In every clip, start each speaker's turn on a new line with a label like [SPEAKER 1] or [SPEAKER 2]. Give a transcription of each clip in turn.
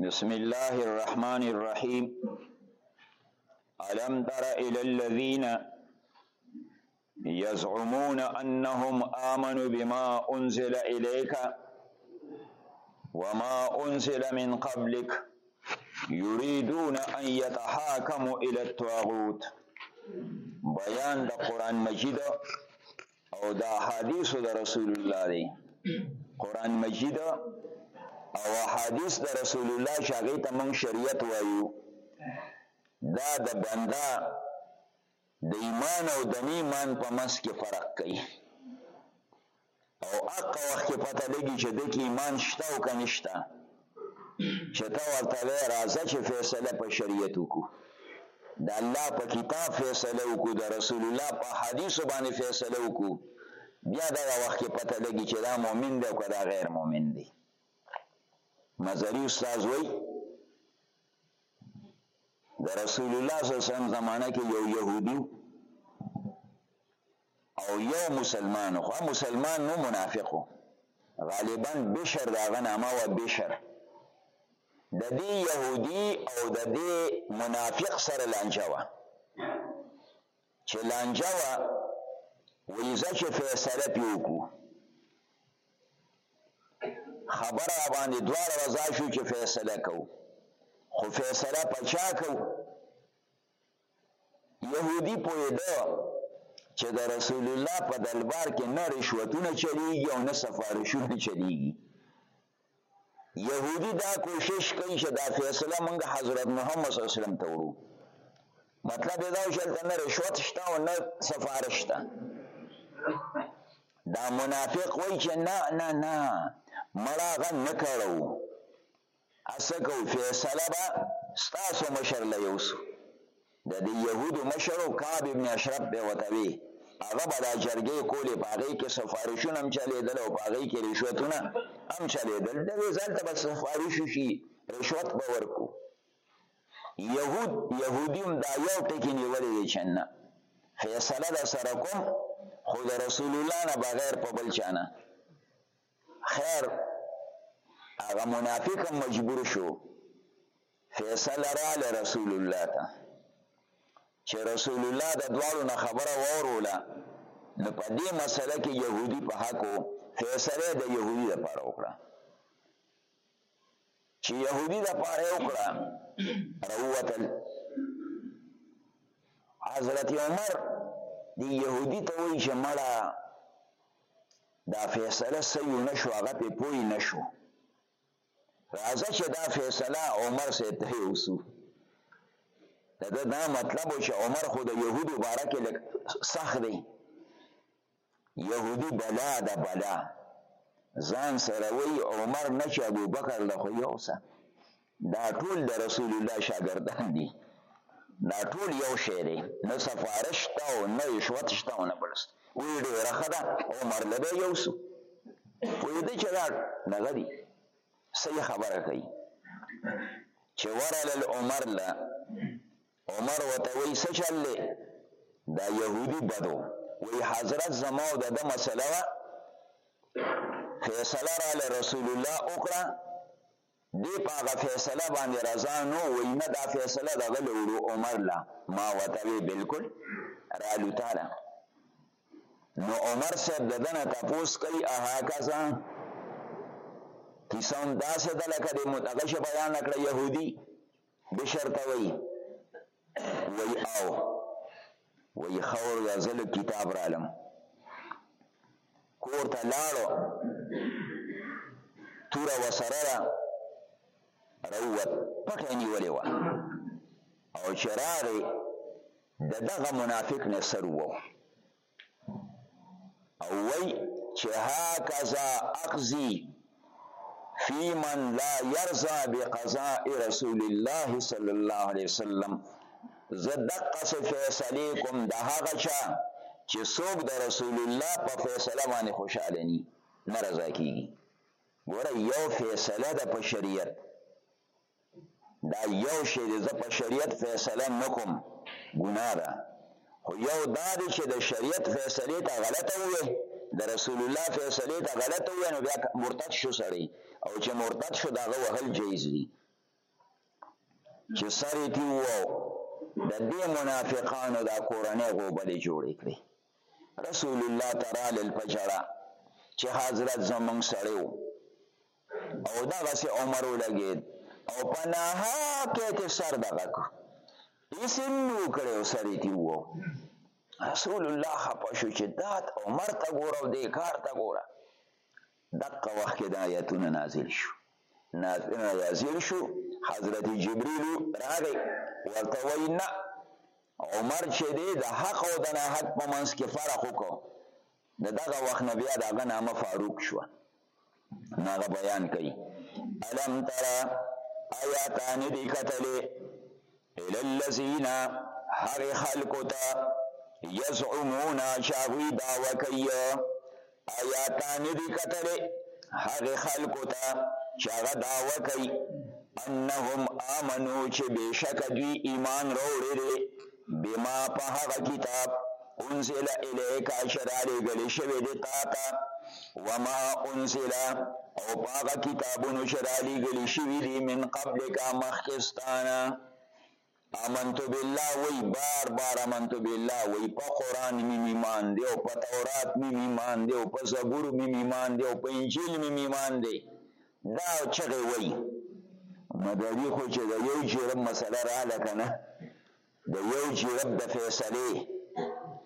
[SPEAKER 1] بسم الله الرحمن الرحيم ألم تر إلى الذين يزعمون أنهم آمنوا بما أنزل إليك وما أنزل من قبلك يريدون أن يتحاكموا إلى الطاغوت بيان ده قرآن مجيد او دا حدیث د رسول الله دی قران مجید او حدیث د رسول الله شاګی ته مونږ شریعت وایو دا د بندا د ایمان او د ایمان په منځ کې فرق کوي او اقا وخت کې پته لګي چې د کې ایمان شته او کنيشته چې ته ورته وې راځه چې فیصله په شریعت وکړو د الله په کتاب فیصله وکړو د رسول الله په حدیثو باندې فیصله وکړو بیا دغه وخت کې پته لګي چې دا مؤمن دی او که دا غیر مؤمن دی مزری استاد وای د رسول الله صلی الله علیه وسلم زمانه کې یو يهودي او یو مسلمان خو مسلمان نو منافق غالبا بشر داغه نامه و بشر د دې يهودي او د دې منافق سره لانجه و چې لانجه و ویزه چې فیصله پی وکړو خبر را باندې دواړه رضا شو چې فیصله کو خو فیصله پچا کو يهودي پوهېده چې د رسول الله په دلبار کې نه رشوتونه چلیږي او نه سفارشونه چلیږي يهودي دا کوشش کوي چې دا فیصله موږ حضرت محمد صلی الله علیه وسلم ته وړو مطلب دا چې هلته نه رشوت شته او نه سفارش شته دا منافق وای چې نه نه نه مړه غن نکړو هڅه کوو فیصله به ستاسو مشر له یوسو د دې یهودو مشر کعب ابن اشرف به وته وي هغه به دا جرګې کولې په هغې کې سفارشونه هم چلېدل او په هغې کې رشوتونه هم چلېدل دغې ځل ته به سفارش وشي رشوت به ورکو یهود یهودي هم دا یو ټکي نیولی دی چې نه فیصله در سره کوم خو د رسول الله نه بغیر په بل چا نه خیر هغه منافق هم مجبور شو فیصل راله رسول الله ته چې رسول الله د دواړو نه خبره وروله نو په دې مسله کې يهودي په حق وو فیصله د يهودي لپاره وکړه چې يهودي لپاره وکړه روتل حضرت عمر دی يهودي ته وایي چې مړه دا فیصله صحیح نه شو هغه په پوی نه شو راځه چې دا فیصله عمر سه ته وسو دا دا مطلب چې عمر خو د يهودو باره کې لک سخت دی يهودي بلا د بلا ځان سره وی عمر نه چې ابو بکر له خو یو سه دا ټول د رسول الله شاګردان دي دا ټول یو شی دی نه سفارش شته او نه رشوت شته او نه بل څه وایي ډېره ښه ده عمر له به یوسو پوهېده چې دا دغه دي صحیح خبره کوي چې ورلل عمر له عمر ورته وایي څه چل دی دا یهودي بدو وایي حضرت زما او د ده مسله وه فیصله راله رسول الله وکړه دی په هغه فیصله باندې رضا نو وی نه دا فیصله د غل ورو عمر لا ما وته وی بالکل رالو تعالی نو عمر صاحب د دنه تپوس کوي اها کزا کیسه هم داسې ده لکه د متغش بیان کړه یهودي بشر ته وایي، وایي او وایي ښه ورځه زه له کتاب رالم. کور ته لاړو توره وسره ده روت پټه نیولې وه او چې راغی د دغه منافق نه سر وو او وای چې هاکذا اقضی فی من لا یرضا بقضاء رسول الله صلی الله علیه وسلم زه دقه څه فیصله کوم د هغه چا چې څوک د رسول الله په فیصله باندې خوشاله ني ناراضه کیږي ګوره یو فیصله د په شریعت دا یو شی دی زه په شریعت فیصله نه کوم ګناه ده خو یو دا دی چې د شریعت فیصله ته غلطه وې د رسول الله فیصله ته غلطه وې نو بیا مرتد شو سړی او چې مرتد شو داغه وهل جایز دي چې سر یې تی وو د دې منافقانو دا کورنۍ غوبلې جوړې کړې رسول الله تعالی په جړه چې حضرت زمونږ سړی وو او دغه سي عمر ولګید او په ناحقه کې سر دغه کړ اسم نو کړي او سر یې وو رسول الله خپه شو چې دات عمر ته ګوره او دې کار ته ګوره دغه وخت کې د آیتونه نازل شو نازل شو حضرت جبريل راغی ورته وایي نه عمر چې دی د حق او د ناحق په منځ کې فرق وکړو د دغه وخت نه بیا د هغه نامه فاروق شوه نو هغه بیان کوي الم ترا آیا تا نه دی کتلې الی الذین هغه خلکو ته یزعمون چې هغوی دعوه کوي آیا تا نه دی کتلې هغه خلکو ته چې هغه دعوه کوي انهم آمنو چې بېشکه دوی ایمان راوړی دی بما په هغه کتاب انزل الیک چې را لېږل شوی دی تا ته وما انزل او په هغه کتابونو چې را لېږل شوي دي من قبلک مخکې ستانه امنت بالله وی بار بار امنت بالله وی په قران می ایمان دی او په تورات می ایمان دی او په زبور می ایمان دی او په انجیل می ایمان دی دا چغې وایي مدري خو چې د یو جیرب مسله راله که نه د یو جیرب د فیصلې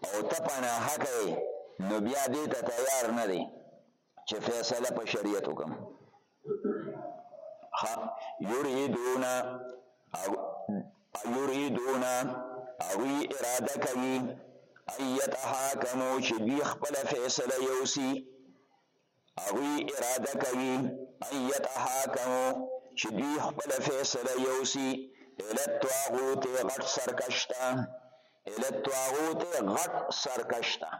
[SPEAKER 1] او ته پناه حق یې نو بیا دې ته تیار نه دی چې فیصله په شریعت وکم ها یریدون او یریدون اوی اراده کوي ایتها کمو چې دوی خپل فیصله یوسی هغوی اراده کوي ان یتحاکمو چې دوی خپل فیصله یوسی الی الطاغوت غټ سرکش ته الی الطاغوت غټ سرکش ته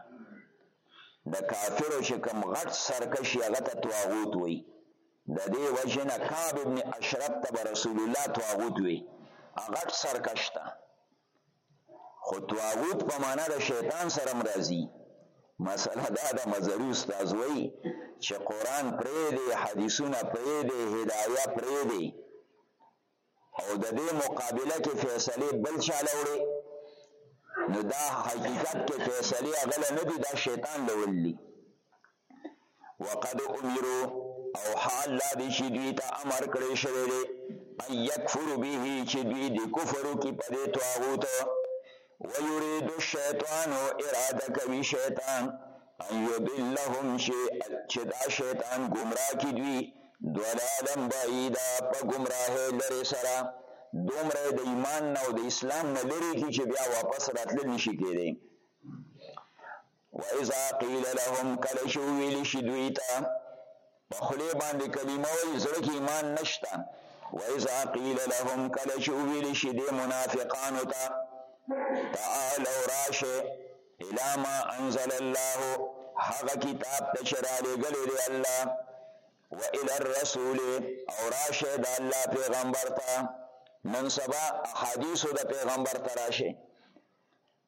[SPEAKER 1] د کافرو چې کوم غټ سرکش یې هغه ته طاغوت وایي د دې وجه نه کعب ابن اشرف ته رسول الله طاغوت وی غټ سرکشته خو طاغوت په معنا د شیطان سره هم راځي مسله دا ده مذهبي استاد وایي چې قرآن پرې دی حدیثونه پرې دی هدایه پرې دی او د دې مقابله کې فیصلې بل چاله وړي نو دا حقیقت کې فیصلې هغه نه دي دا شیطان لول دي وقد امرو او حال دا دی چې دوی ته امر کړی شوی دی ان یکفرو به چې دوی د کفرو کې په دې طاغوت ویرید الشیطان اراده کوي شیطان ان یضلهم چې دا شیطان گمراه کی دوی ضلالا بعیدا په گمراهه لري سره دومره د ایمان نه او د اسلام نه لري کی چې بیا واپس راتلل نشي کېدی و اذا قیل لهم کله چې ویل شي دوی ته په خلی باندې کلمه وایي زړه کې ایمان نشته و اذا قیل لهم کله چې ویل شي د منافقانو ته تعالوا راشه الى ما انزل الله هغه کتاب ته چې را لېږلی دی الله و الى الرسول او راشه د الله پیغمبر ته نن سبا احادیثو د پیغمبر ته راشه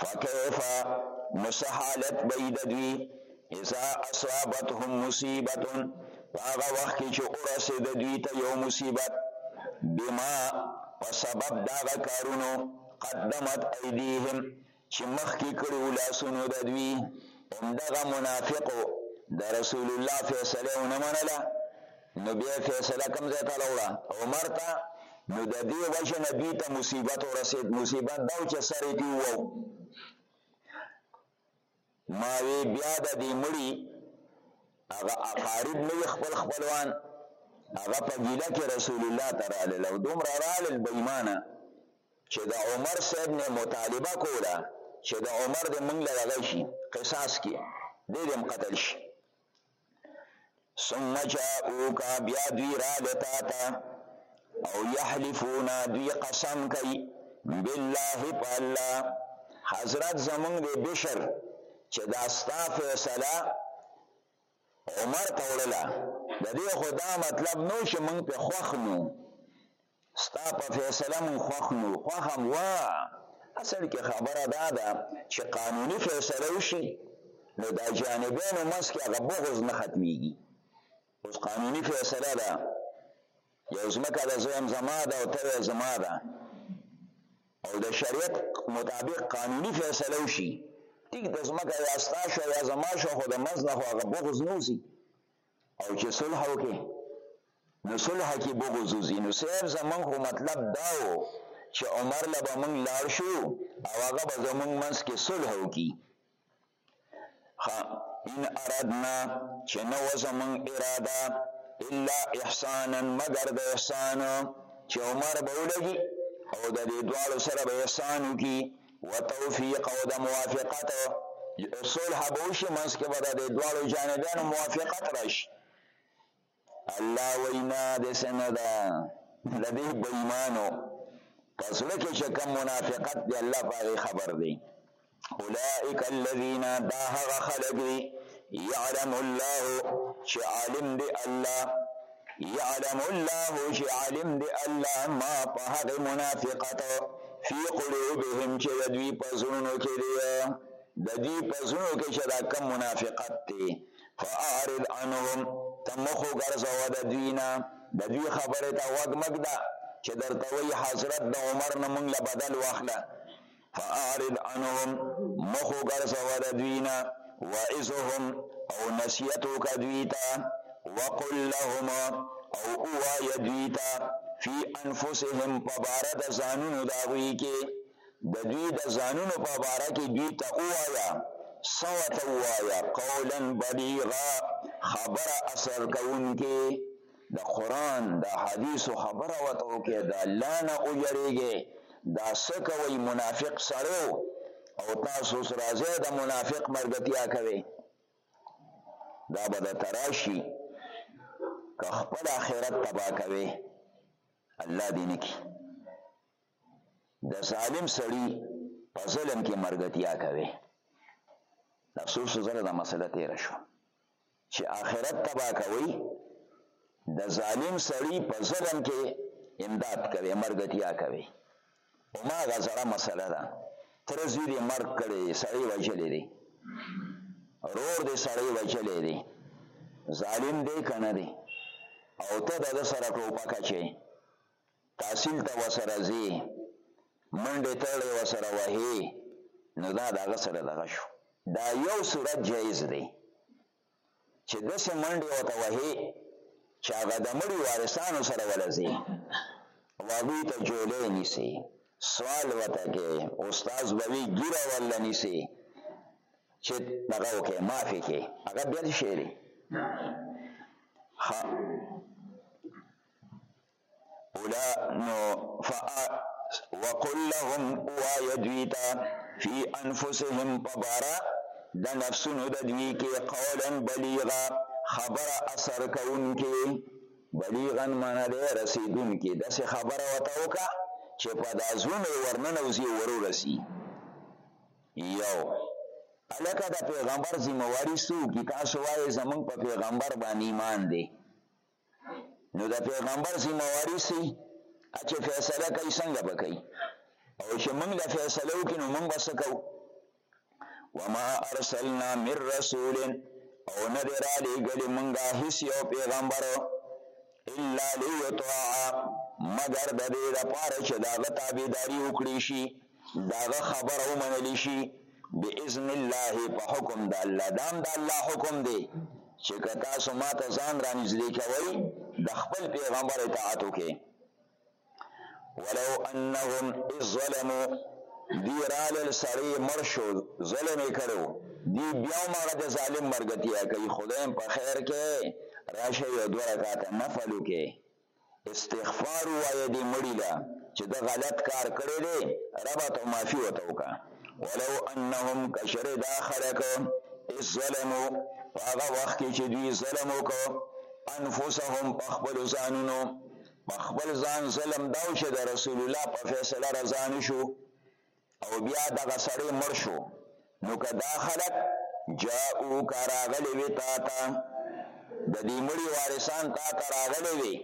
[SPEAKER 1] فکیف نسحالت بیددوی اذا اصابتهم مصیبتون هغه وخت کې چې ورسېد دوی ته یو مصیبت بما په سبب دغه کارونو قدمت ایدیهم چې مخکې کړي ولاسونو د دوی همدغه منافقو د رسول الله فیصله ونه منله نو بیا یې فیصله کوم ځای ته راوړه؟ عمر ته، نو د دې وجې نه دوی ته مصیبت ورسېد، مصیبت دا و چې سر یې پرې وواو. ما وې بیا د دې مړي هغه اقارب نه وي خپل خپلوان هغه په ګیله کې رسول الله ته رالل او دومره رالل بې ایمانه چې د عمر صاحب نه مطالبه کوله چې د عمر د موږ له هغه شي قصاص کې دی دې هم قتل شي ثم جاءوکا بیا دوی را لتا تا او یحلفونا دوی قسم کوي بالله په الله حضرت زمونږ دی بشر چې دا ستا فیصله عمر ته وړله د دې خدا مطلب نو چې مونږ په خوښ نو ستا په فیصله مونږ خوښ نه یو خوښ هم وه اصل کې خبره دا ده چې قانوني فیصله وشي نو دا جانبینو منځ کې هغه بغض نه ختمیږي اوس قانوني فیصله ده یو ځمکه د زویم زما ده او ته زما ده او د شریعت مطابق قانوني فیصله وشي ټیک د ځمکه یا ستا شو یا زما شو خو د منځ نه خو هغه بغض نه وځي او چې صلح وکړي نو صلح کې بغض وزي نو صاحب زمونږ خو مطلب دا و چې عمر له به مونږ لاړ شو او هغه به زمونږ منځ کې صلح وکړي ان اردنا چې نه و زمونږ اراده الا احسانا مگر د احسان چې عمر به ولګي او د دې دواړو سره به احسان وکړي وتوفیق او د موافقت صلح به وشي منځ کې به د دې دواړو جانبیانو موافقت راشي الله وینا د سندا د دې بېمانو پس لکه چې کوم منافقت دی الله پاره خبر دی اولئک الذین دا هغه خلق دی یعلم الله چې عالم دی الله یعلم الله چې عالم دی الله ما په هغه منافقت فی قلوبهم چې د دوی په زړونو کې دی د دوی په زړونو کې چې دا کم منافقت دی فاعرض عنهم تمخو ګرځوه د دوی نه د دوی خبرې ته وګ مګ ده چې درته وایي حضرت د عمر نه مونږ له بدل واخله فاعرض عنهم مخو ګرځوه د دوی نه وعظهم او نصیحت وکړه دوی ته وقل لهم او ووایه دوی ته فی انفسهم په باره د ځانونو د هغوی کې د دوی د ځانونو په باره کې دوی ته ووایه څه ورته ووایه قولا بلیغا خبره اثر کوونکې د قرآن د حدیثو خبره وته وکړي د الله نه وجریږي دا څه کوي منافق سړی او تاسو سره ځای د منافق مرګتیا کوي دا به د تراشي که خپل آخرت تبا کوي الله دې نکي د ظالم سړی په ظلم کې مرګتیا کوي تاسو سره دا مسله تیر شو چې آخرت تباه کوئ د ظالم سړی په ظلم کې امداد کوي مرګتیا کوي او ما غزړه مسله ده تر زوی دې مرګ کړي سړی وجلې دي رور دې سړی وجلې دي ظالم دې کنه دي او ته د سره ټوپک چي تحصیل ته وسره ځې منډې تړې وسره وهې نو دا د هغه سره دغه شو دا یو صورت جایز دی چې داسې منډې ورته وهې چې هغه د مړي وارثانو سره ولځي او هغوی ته جولې نیسي سوال وته کې استاد به وي ګیره ولا نیسي چې دغه وکړي معافي کې هغه بل شی دی اولا نو فا وقل لهم وایا دوی ته فی انفسهم په باره د نفسونو د دوی کې قولا بلیغا خبره اثر کوونکې بلیغا معنا دی رسېدونکې داسې خبره ورته وکړه چې په دا زړونو یې ورننوځي ورورسي یو هلکه د پیغمبر ذمه واري څوک دي تاسو وایئ زموږ په پیغمبر باندې ایمان دی نو د پیغمبر ذمہ واری سي چې فیصله کوي څنګه به کوي او چې موږ له فیصله وکړو نو موږ به څه کوو وما ارسلنا من رسول او نه دی را لېږلې موږه هیڅ یو پیغمبر الا لیطاع مګر د دې لپاره چې د هغه تابعداري وکړي شي داغه خبره ومنل شي باذن الله په حکم د الله دام د الله حکم دی چې که تاسو ما ته ځان را نږدې کوئ د خپل پیغمبر اطاعت وکړئ ولو انهم اذ ظلموا دی رالل سړی مړ شو ظلم یې کړو دی بیا هم هغه د ظالم مرګتیا کوي خدایم په خیر کې راشه یو دوه رکعاته نفل وکړي استغفار ووایه دې مړي له چې ده غلط کار کړی دی ربه ته معافي ورته وکړه ولو انهم که چېرې دا خلک اذ ظلمو په هغه وخت کې چې دوی ظلم وکړ انفسهم په خپلو ځانونو په خپل ځان ظلم دا و چې د رسول الله په فیصله رضا نه شو او بیا دغه سړی مړ شو نو که دا خلک جاءوک راغلی وي تا ته د دې مړي وارثان تا ته راغلی وي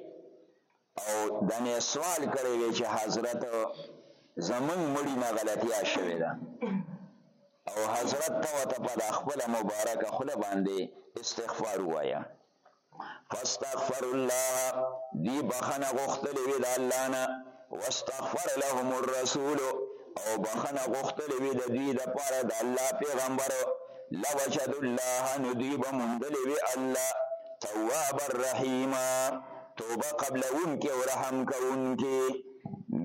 [SPEAKER 1] او دنې سوال کړی وي چې حضرت زمونږ مړي نه غلطیا شوې ده او حضرت ته ورته په خپله مبارکه خوله باندې استغفار ووایه فاستغفر الله دی بخنه غختلی وی د الله نه واستغفر لهم الرسول او بخنه غختلی وی د دوی د پاره د الله پیغمبر لوجد الله ندی بمندلی وی الله تواب الرحیم توبه قبل اون کې او رحم کون کې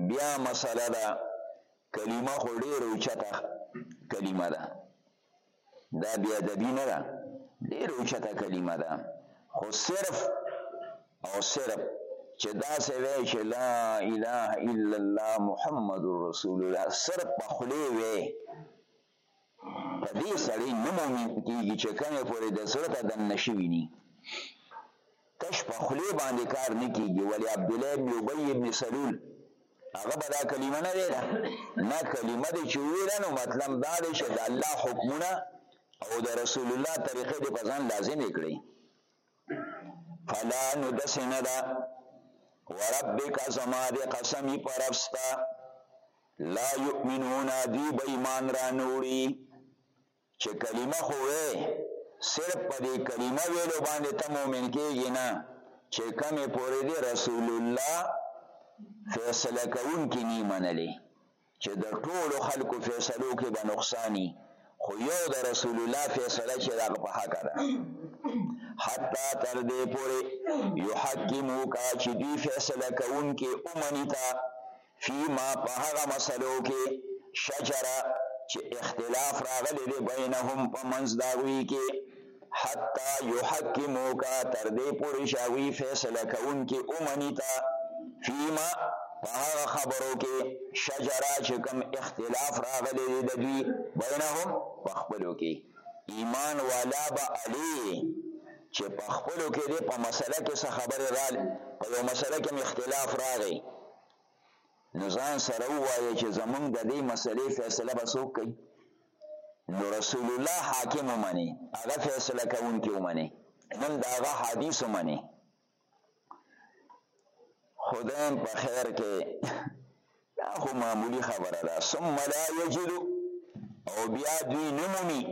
[SPEAKER 1] بیا مسله ده کلمه خو ډیر اوچته کلمه ده دا بی ادبی نه ده ډیر اوچته کلمه ده خو صرف او صرف چې دا سه وی چې لا اله الا الله محمد رسول الله صرف په خلی وی په دې سړی نه مؤمن کیږي چې کله پورې د سره ته دن نشوي ني تش په خولې باندې کار نه کېږي، ولې عبدالله ابن ابي ابن سلول هغه به دا کلمه نه ویله، نه کلمه دې چې وویله نو مطلب دا دی چې د الله حکمونه او د رسول الله طریقې دې په ځان لازمې کړې. فلا نو داسې نه ده وربک زما دې قسمي په رب ستا لا یؤمنون دوی به ایمان رانوړي چې کلمه خو وې صرف په دې کلمه ویلو باندې ته مؤمن کېږي نه چې کمې پورې دې رسول الله فیصله کوونکي نی منلې چې د ټولو خلکو فیصلو کې به نقصانی خو یو د رسول الله فیصله چې دغه په حق ده حتی تر دې پورې یحکمو کا چې دوی فیصله کوونکي اومني ته فيما په هغه مسلو کې شجره چې اختلاف راغلی دی بینهم په منځ د هغوی کې حتی یحکموکه تر دې پورې چې هغوی فیصله کوونکي ومني ته فیما په هغه خبرو کې شجره چې کوم اختلاف راغلی دی د دوی بینهم په خپلو کې ایمان والا به علي چې په خپلو کې دې په مسله کې څه خبرې رال په یو مسله کې اختلاف راغی نو ځان سره ووایه چې زمونږ د دې مسلې فیصله به څوک کوي نو رسول الله حاکم ومني هغه فیصله کوونکی ومني نن د هغه حدیث ومني خدایم په خیر کې دا خو معمولی خبره ده ثم لا یجد او بیا دوی نمومي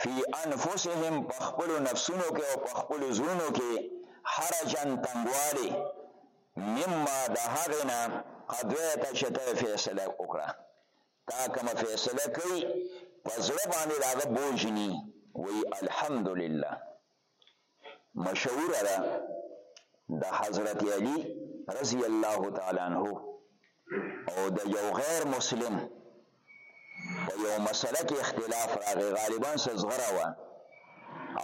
[SPEAKER 1] فی انفسهم په خپلو نفسونو کې او په خپلو زړونو کې حرجا تنګوالی مما د هغه نه قضیت چې ته فیصله وکړه تا کوم فیصله کوي په زړه باندې دا بوجنی وی الحمدلله مشهور ده د حضرت علی رضی الله تعالی عنہ او د یو غیر مسلم په یو مسله کې اختلاف راغی غالبا سزغره و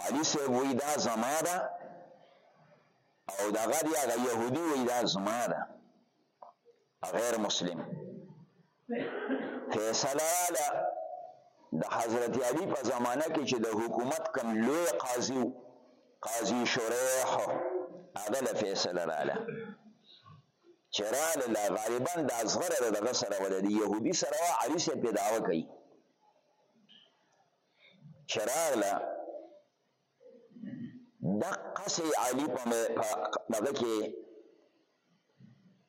[SPEAKER 1] علی سه وی دا زما ده او دا غدی هغه يهودي وای دا زما ده غیر مسلم فیصله والا د حضرت علی په زمانه کې چې د حکومت کم لوی قاضي قاضي شریح هغه له فیصله رااله چې رااله لا غالبا د اصغر دغه سره ولې د يهودي سره علی سره په دعوه کوي چې رااله دقسې علي په دغه کې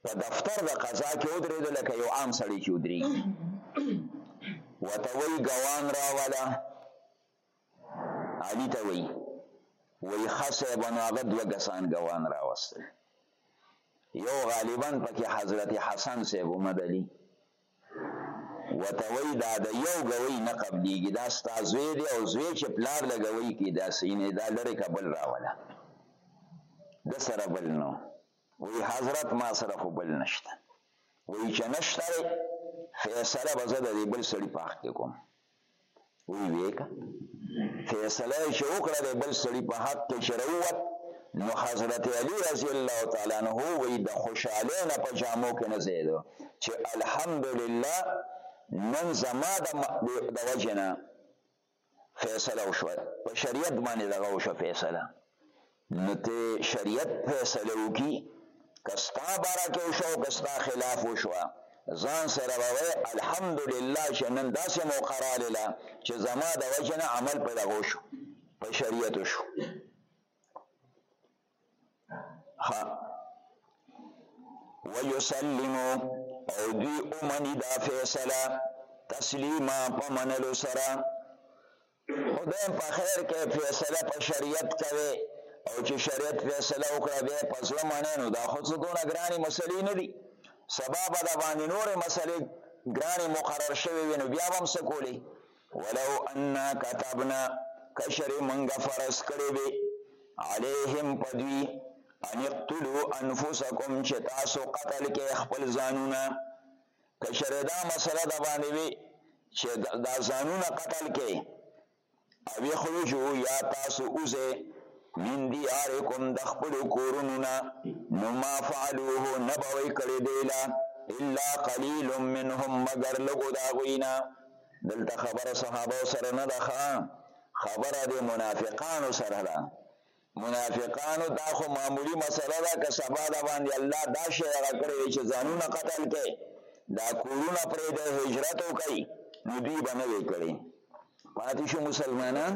[SPEAKER 1] په دفتر د قضا کې ودرېد لکه یو عام سړی چې ودرېږي ورته وایي ګوان راوله علي ته وایي وایي ښه صاحب نو هغه دوه کسان ګوان راوستل یو غالبا پکې حضرت حسن صاحب محمد علي وته وای دا د یو ګوی نه قبلیږي دا ستا زوی دی او زوی چې پلار له ګوی کې دا سینې دا لرې کا بل راوله د سره بل نو وی حضرت ما سره خو بل نشته وی چې نشته فیصله به زه د دې بل سړي په حق کې کوم وی ویکا فیصله چې وکړه د بل سړي په حق کې چې راووت نو حضرت علی رضی الله تعالی عنہ وی د خوشاله نه په جامو کې نه زیدو چې الحمدلله نن زما د د وجنه فیصله وشوه په شریعت باندې دغه وشو فیصله نو که شریعت فیصله وکړي که ستا باره کې وشوه او که ستا خلاف وشوه، ځان سره به وایې الحمدلله چې نن داسې موقع راغله چې زما د وجې نه عمل په دغه وشو، په شریعت وشو. ښه ویسلمو او دوی ومني دا فیصله تسلیما په منلو سره. خدای په خیر کې فیصله په شریعت کوي او چې شریعت فیصله وکړه بیا په زړه منې نو دا خو څه دونه ګرانې مسلې نه دي سبا به د باندې نورې مسلې ګرانې مقرر شوې وي نو بیا به هم څه کولی ولو انا کتبنا کشرې مونږه فرض کړې وي علیهم په دوی ان اقتلوا انفسکم چې تاسو قتل کې خپل ځانونه که چېرې دا مسله د باندې وي چې دا ځانونه قتل کې او یخرجو یا تاسو اوزه من دیارکم د خپل کورونو نه نو ما فعلوه نبوي کړی دی لا الا قليل منهم مگر لګو دا غوینا دلته خبره صحابه سره نه ده خبره د منافقانو سره ده منافقانو دا خو معمولی مسله ده که سبا د باندې الله دا شی هغه کړی چې ځانونه قتل کړي دا کورونه پرې د هجرت وکړي نو دوی به نه وی کړي پاتې شو مسلمانان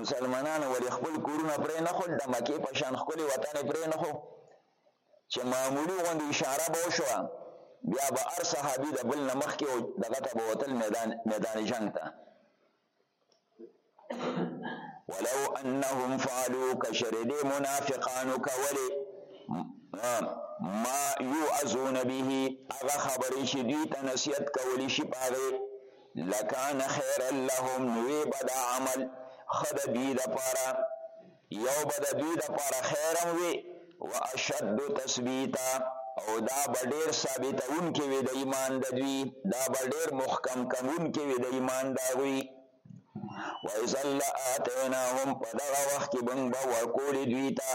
[SPEAKER 1] مسلمانانو ولې خپل کورونه پرې نه خو د مکې په شان خپل وطن پرې نه خو چې معمولی غوندې اشاره به وشوه بیا به هر صحابي د بل نه مخکې دغه ته به وتل میدان میدان جنګ ته ولو انهم فعلوا کشر دې منافقانو کولې ما يعذون به هغه خبرې چې دوی ته نصیحت کولی شي پاغه لکان خیر لهم نوې بد عمل خد دوی د پاره یو به د دوی لپاره خیرا وي، و اشد تثبیتا او دا به ډېر ثابتوونکی وي د ایمان د دوی، دا به ډېر محکم کوونکی وي د ایمان د هغوی. و اذا لآتیناهم په دغه وخت کې موږ به ورکولې دوی ته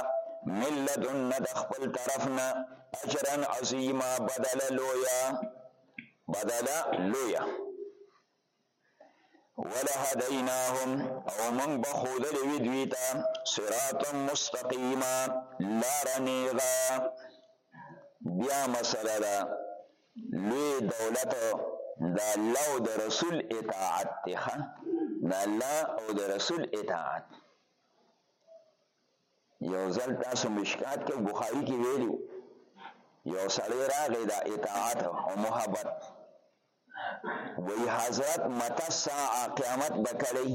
[SPEAKER 1] من لدنا د خپل طرف نه اجرا عظیما بدله لویه، بدله لویه. ولهدیناهم او موږ به ښودلې وي دوی ته صراطا مستقیما لاره نیغه بیا مسله ده لوی دولت د الله او د رسول اطاعت دی ښه د الله او د رسول اطاعت یو ځل تاسو مشکات کې بخاری کې ویلو یو سړی راغی د اطاعت او محبت وی حضرت متا ساعه قیامت بکړی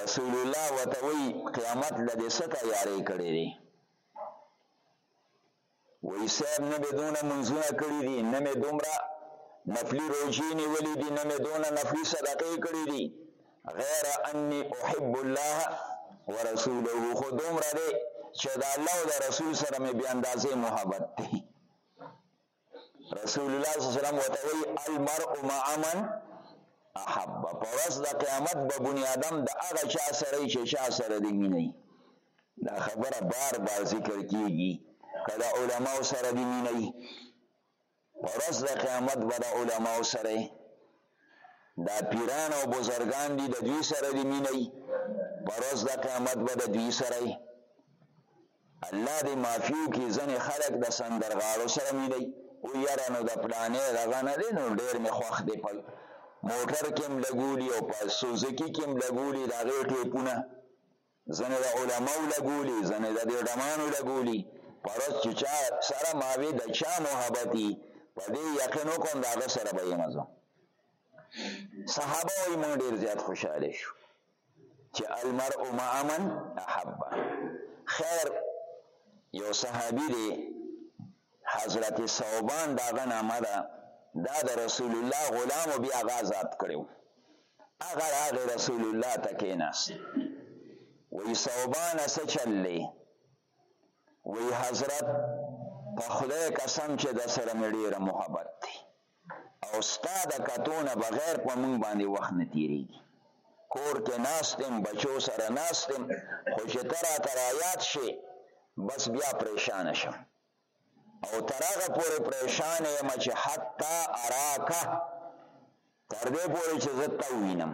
[SPEAKER 1] رسول الله وتوی قیامت لدې ستا یارې کړې دي وی صاحب نه به دونه منځونه کړی دي نه مې دومره نفلی روجی نیولی دي نه مې دونه نفلی صدقې کړې دي غیر انی احب الله ورسوله خو دومره دی چې د الله او د رسول سره مې بیا اندازې محبت دی رسول الله صلی الله علیه وسلم وته وی المرء مع من احب پر ورځ د قیامت به بنی آدم د هغه چا سره چې چا سره دی مینه دا خبره بار بار ذکر کیږي کله علما سره دی مینه پر ورځ د قیامت به د علما سره دا پیران او بزرګان دي د دوی سره دي مینه وي په ورځ د قیامت به د دوی سره وي الله دې معافي وکړي ځینې خلک د سندرغاړو سره مینه وي او یاره نو د پلانې دغه نه دی نو ډېر مې خوښ دی په موټر کې هم لګولي او په سوزکي کې هم لګولي د هغې ټیپونه ځنې د علماو لګولي ځنې د دې ډمانو لګولي پرز چې چا سره ماوي د چا محبتي په دې یقین وکم دا غ سره به یم زه صحابه وي مونږ ډیر زیات خوشاله شو چې المرء مع من احب خیر یو صحابي دی حضرت صوبان داغه نامه ده دا د رسول الله غلام بیا غازات کړو هغه راغی رسول الله ته کېناست وی صوبانه څه چل دی وی حضرت په خدای قسم چې د سره مې ډېره محبت دی او ستا د کتو نه بغیر په موږ باندې وخت نه تېرېږي کور کې ناست یم بچو سره ناست یم خو چې ته راته رایاد شې بس بیا پریشانه شم او تر هغه پورې پریشان یم چې حتی اراکه تر دې پورې چې زه تا وینم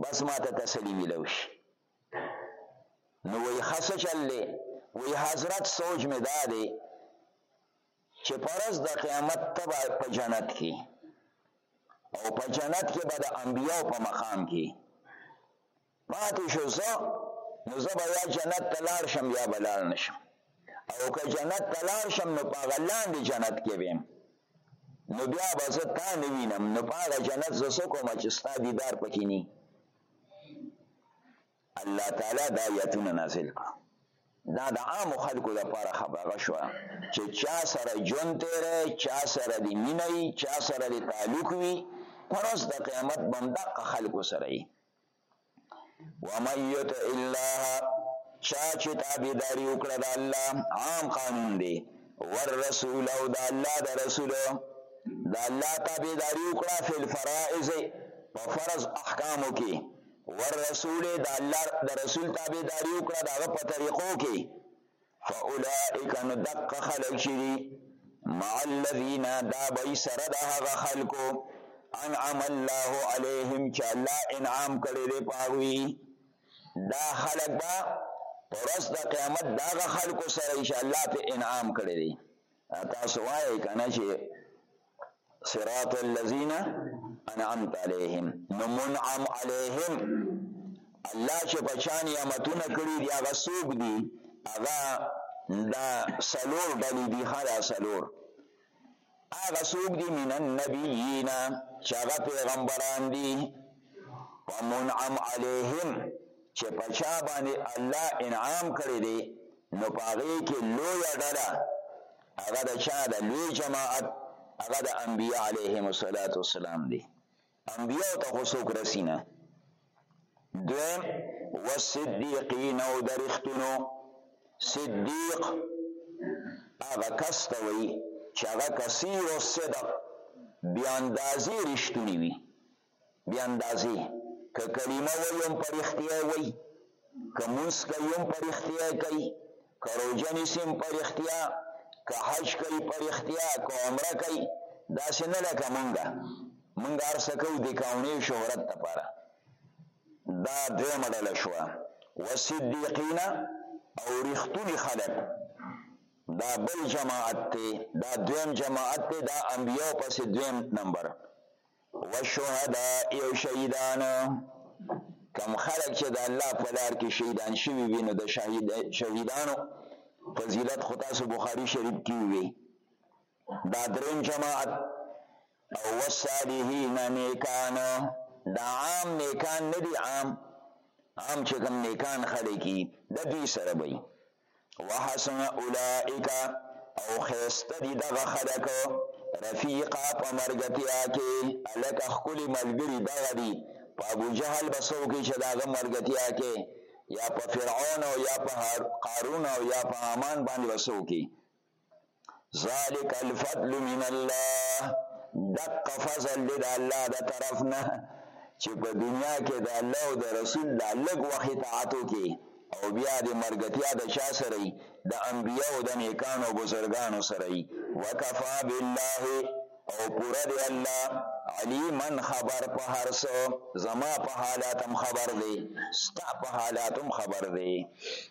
[SPEAKER 1] بس ما ته تسلی ملو شي نو وی خسه چل دی وی حضرت سوچ می دا دی چې پرز د قیامت تبع په جنت کې او په جنت کې به د انبیو په مقام کې پاتې شو زه نو زه به یا جنت ته لاړ شم یا به لاړ نه شم او که جنت ته لاړ شم نو په هغه لاندې جنت کې ویم نو بیا به زه تا نه وینم نو په هغه جنت زه څه کوم چې ستا دیدار پکې نه الله تعالی دا آیتونه نازل کړ دا د عام خلکو لپاره خبره شو چې چا سره جون تیرې چا سره دی مینې چا سره دی تعلق وي پرز د قیامت بنده خلکو سره یې ومن یطع الله چا چې تابعداري وکړه د الله عام قانون دی ور رسول او د الله د رسول د الله تابعداري وکړه فی الفرائض په فرض احکامو کې ور رسول د الله د رسول تابعداري وکړه دغه په طریقو کې فاولئک نو دقه خلق چې دي مع الذین دا بی سره د هغه خلکو انعم الله علیهم چې الله انعام کړی دی پاوی دا خلک به پرس د قیامت دا خلکو سره چې الله په انعام کړی دی تاسو وایئ کنه چې صراط الذين انعمت عليهم نو منعم عليهم الله چې بچان نعمتونه کړی دی هغه څوک دی هغه دا سلور ډلې دی خلا سلور هغه څوک دی من النبيين چې هغه پیغمبران دی ومنعم عليهم چې بچا باندې الله انعام کړی دی نو پاغه کې لوی ډله هغه د چا د لوی جماعت هغه د انبیاء علیهم الصلاۃ والسلام دی انبیاء ته خو څوک رسینه دویم والصدیقین او درختونو صدیق هغه کس ته وی چې هغه کثیر الصدق بیا اندازې رښتونی وي بې اندازې که کلمه وایي هم په رښتیا یې وایي، که لمونځ کوي هم په رښتیا یې کوي، که روژه نیسي هم په رښتیا، که حج کوي په رښتیا، که عمره کوي، داسې نه لکه مونږه مونږه هر څه کوو دکاونې او شهرت لپاره. دا درېیمه ډله شوه وصدیقین او رښتوني خلک دا بل جماعت دی، دا دویم جماعت دی، دا انبیاو پسې دویم نمبر والشهداء او شهیدان کم خلک چې د الله په لار کې شهیدان شوي وي نو د شهید شهیدانو فضیلت خو تاسو بخاري شریف کې وي دا دریم جماعت او والصالحین نیکان دا عام نیکان نه دي عام عام چې کوم نیکان خلک دي د دوی سره وي وحسن اولائک او خیسته دی دغه خلق رفیقا په مرګتیا کې الک خکلی ملګری دغه دی په ابو جهل بسو کې چې دغه مرګتیا کې یا په فرعون او یا په قارون او یا په هامان باندې بسو کې ذالک الفضل من الله دق فضل دې د الله د طرف نه چې په دنیا کې د الله او د رسول د لګ وخت اطاعت وکي او بیا د مرګتیا د چا سره د انبیا او د نیکانو او بزرګانو سره وکفا بالله او پورا دی الله علیمن خبر په هر څه زما په حالاتم خبر دی ستا په حالاتم خبر دی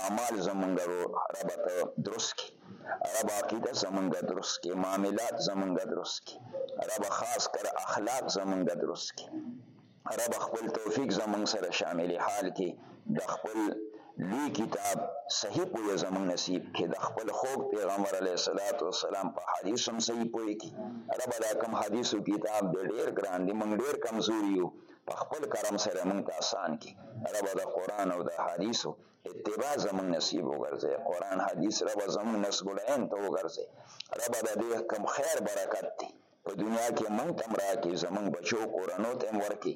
[SPEAKER 1] اعمال زمونږ ربط درست کی رب عقیده زمونږ درست کی معاملات زمونږ درست کی رب خاص کر اخلاق زمونږ درست کی رب خپل توفیق زمونږ سره شامل حال کی د خپل لوی کتاب صحیح پوی زمونږ نصیب کی د خپل خوږ پیغمبر علیه الصلاۃ والسلام په حدیث هم صحیح پوی کی رب دا کم حدیث او کتاب د ډیر ګران دی مونږ ډیر کمزوري یو په خپل کرم سره موږ ته آسان کړي ربه د قرآن او د حدیثو اتباع زموږ نصیب وګرځي قرآن حدیث ربه زموږ نصب العین ته وګرځي ربه د دې کم خیر برکت دی په دنیا کې موږ تم راکې زموږ بچو کورنو ته هم ورکې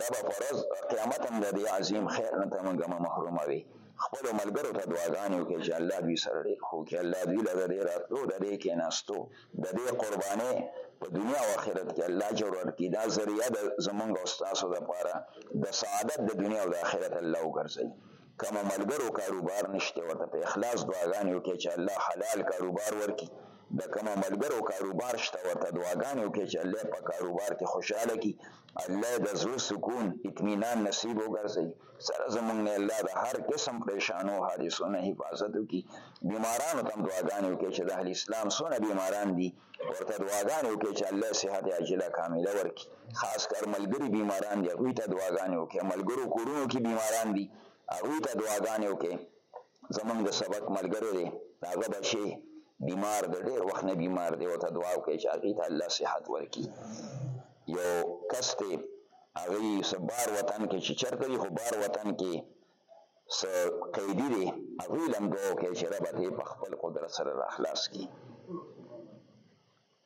[SPEAKER 1] ربه په ورځ قیامت هم د دې عظیم خیر نه ته موږ مه محروموې خپلو ملګرو ته دعاګانې وکړي چې الله دوی سره ډېر ښه وکړي الله دوی له د دې راتلو د دې کېناستو د دې قربانۍ په دنیا او آخرت کې الله اجر ورکړي دا ذریعه د زمونږ او ستاسو لپاره د سعادت د دنیا او د آخرت الله وګرځوي کوم ملګرو کاروبار نشته ورته په اخلاص دعاګانې وکړي چې الله حلال کاروبار ورکړي د کوم ملګرو کاروبار شته ورته دعاګانې وکړي چې الله په کاروبار کې خوشاله کړي الله د زړه سکون اطمینان نصیب وګرځوي سره زمونږ نه الله د هر قسم پریشانو حادثو نه حفاظت وکړي بیمارانو ته دعاګانې وکړي چې د اهل اسلام څونه بیماران دي ورته دعاګانې وکړي چې الله صحت عاجله کامله ورکړي خاص کر ملګري بیماران دي هغوی ته دعاګانې وکړي ملګرو کورونو کې بیماران دي هغوی ته دعاګانې وکړي زمونږ د سبق ملګری دی هغه به شي بیمار دی ډیر وخت نه بیمار دی او ته دعا وکړي چې هغه ته الله صحت ورکړي یو کس ته هغه سبار وطن کې چې چرته خو بار وطن کې س قیدی دی هغه لم دعا وکړي چې رب ته په خپل قدرت سره راخلاص کړي